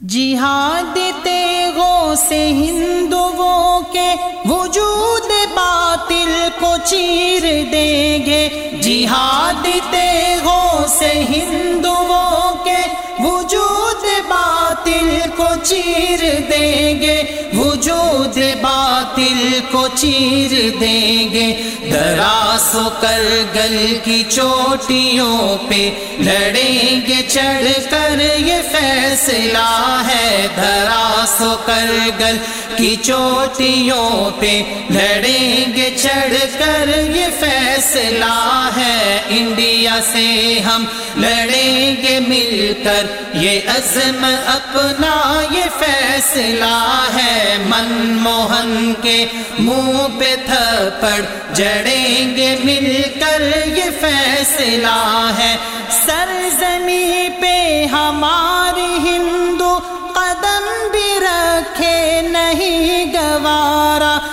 جہاد تیغوں سے ہندوؤں کے وجود باطل کو چیر دیں گے۔ جہاد تیغوں سے ہندوؤں چیر دیں گے، وجود باطل کو چیر دیں گے۔ دراس و کر گل کی چوٹیوں پہ لڑیں گے، چڑھ کر یہ فیصلہ ہے۔ دراس و کر گل کی چوٹیوں پہ لڑیں گے، چڑھ کر یہ فیصلہ ہے۔ انڈیا سے ہم لڑیں گے مل کر۔ یہ عزم اپنا، یہ فیصلہ ہے۔ من موہن کے منہ پہ تھپڑ۔ جڑیں گے مل کر، یہ فیصلہ ہے۔ سرزمی پہ ہماری ہندو قدم بھی رکھے، نہیں گوارا۔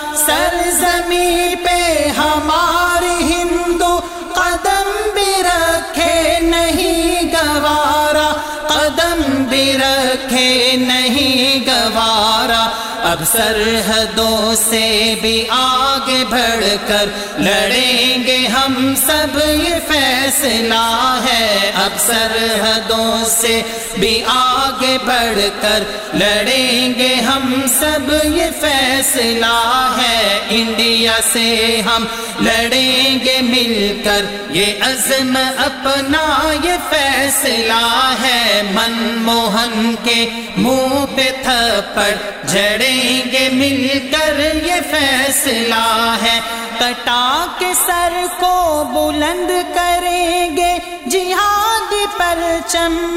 اب سرحدوں سے بھی آگے بڑھ کر لڑیں گے ہم سب، یہ فیصلہ ہے۔ اب سرحدوں سے بھی آگے بڑھ کر لڑیں گے ہم سب، یہ فیصلہ ہے۔ انڈیا سے ہم لڑیں گے مل کر، یہ عزم اپنا، یہ فیصلہ ہے۔ من موہن کے منہ پہ تھپڑ جڑیں گے مل کر یہ فیصلہ ہے۔ کٹا کے سر کو بلند کریں گے۔ جہاد پر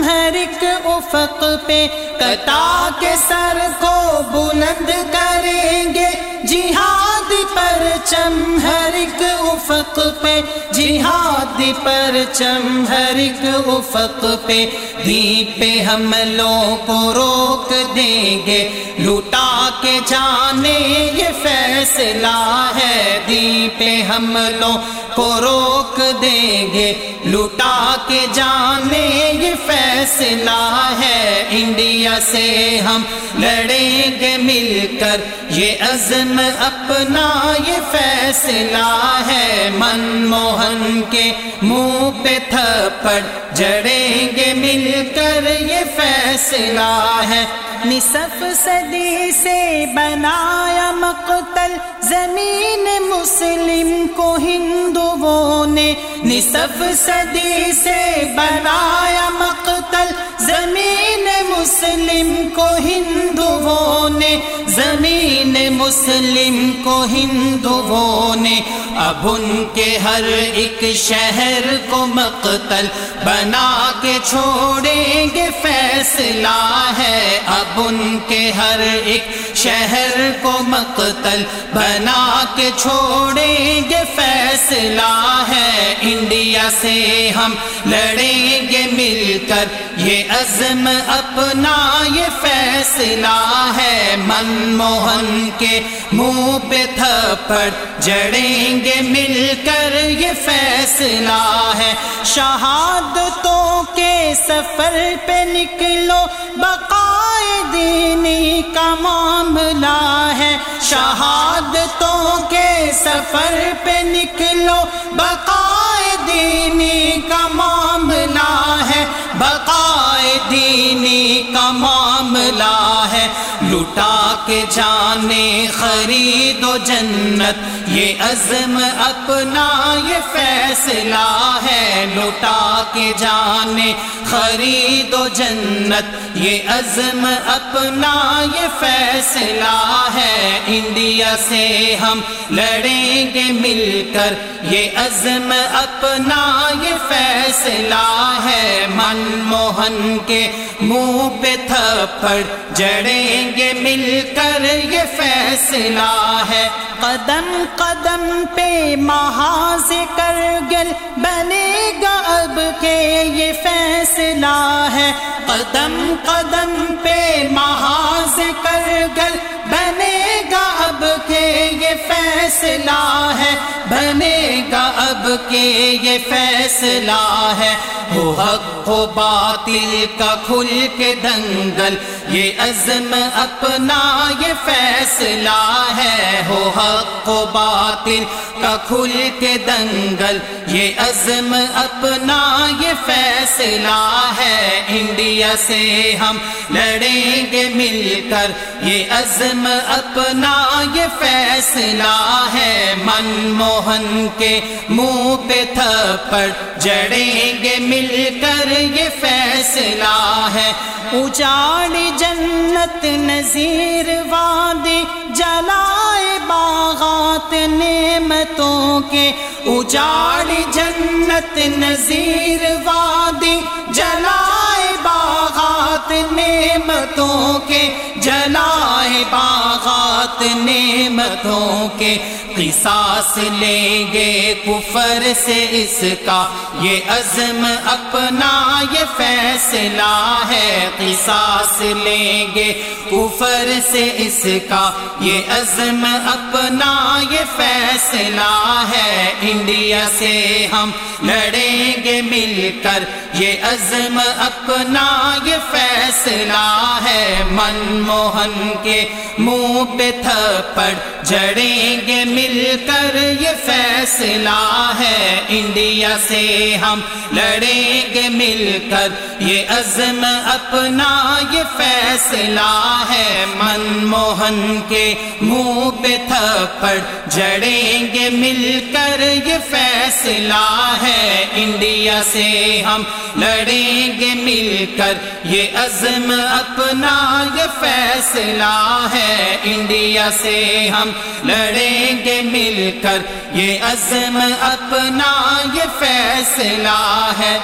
ہر ایک افق پہ کٹا کے سر کو بلند کریں گے۔ جہاد پر ہر ایک افق پہ جہاد پر ہر ایک افق پہ دیپ پہ ہم لوگ کو روک دیں گے۔ لوٹا کے جانے، یہ فیصلہ ہے۔ دیپ پہ ہم لوگ کو روک دیں گے۔ لوٹا کے جانے فیصلہ ہے انڈیا سے ہم لڑیں گے مل کر۔ یہ عزم اپنا یہ فیصلہ ہے۔ من موہن کے منہ پہ تھپڑ جڑیں گے مل کر۔ یہ فیصلہ ہے۔ نصف صدی سے بنایا مقتل۔ زمین مسلم کو ہندوؤں نے نصف صدی سے بنایا مسلم کو ہندوؤں نے، زمین مسلم کو ہندوؤں نے۔ اب ان کے ہر ایک شہر کو مقتل بنا کے چھوڑیں گے، فیصلہ ہے۔ اب ان کے ہر ایک شہر کو مقتل بنا کے چھوڑیں گے، فیصلہ ہے۔ انڈیا سے ہم لڑیں گے مل کر۔ یہ عزم اپنا یہ فیصلہ ہے۔ من موہن کے منہ پہ تھپڑ جڑیں گے مل کر یہ فیصلہ ہے۔ شہادتوں کے سفر پہ نکلو، بقائے دینی کا معاملہ ہے۔ شہادتوں کے سفر پہ نکلو، بقائے دینی کا معاملہ ہے۔ بقائے دینی کا معاملہ ہے۔ لٹا کے جانے، خرید و جنت، یہ عزم اپنا، یہ فیصلہ ہے۔ لٹا کے جانے، خرید و جنت، یہ عزم اپنا، یہ فیصلہ ہے۔ انڈیا سے ہم لڑیں گے مل کر، یہ عزم اپنا، یہ فیصلہ ہے۔ من موہن کے منہ پہ تھپڑ جڑیں گے مل کر یہ فیصلہ ہے قدم قدم پہ محاذ کر گل بنے گا اب کے یہ فیصلہ ہے قدم قدم پہ محاذ کر گل بنے گا اب کے یہ فیصلہ ہے بنے گا اب سب کے یہ فیصلہ ہے، ہو حق، ہو باطل کا کھل کے دنگل۔ یہ عزم اپنا یہ فیصلہ ہے، ہو حق و باطل کا کھل کے دنگل۔ یہ عزم اپنا یہ فیصلہ ہے، انڈیا سے ہم لڑیں گے مل کر۔ یہ عزم اپنا یہ فیصلہ ہے، من موہن کے منہ پہ تھپڑ جڑیں گے مل کر یہ فیصلہ ہے۔ اجاڑ جنت نذیر وادی جلائے باغات نعمتوں کے۔ اجاڑ جنت نذیر وادی جلائے باغات نعمتوں کے۔ جلائے باغات نعمتوں کے قصاص لیں گے کفر سے اس کا یہ عزم اپنا یہ فیصلہ ہے قصاص لیں گے کفر سے اس کا یہ عزم اپنا یہ فیصلہ ہے انڈیا سے ہم لڑیں گے مل کر یہ عزم اپنا یہ فیصلہ ہے من موہن کے منہ پہ تھپڑ جڑیں گے مل کر، یہ فیصلہ ہے انڈیا سے۔ ہم لڑیں گے مل کر، یہ عزم اپنا، یہ فیصلہ ہے۔ من موہن کے منہ پہ تھپڑ جڑیں گے مل کر، یہ فیصلہ ہے انڈیا سے۔ ہم لڑیں گے مل کر، یہ عزم اپنا، یہ فیصلہ ہے انڈیا سے ہم لڑیں گے مل کر، یہ عزم اپنا، یہ فیصلہ ہے۔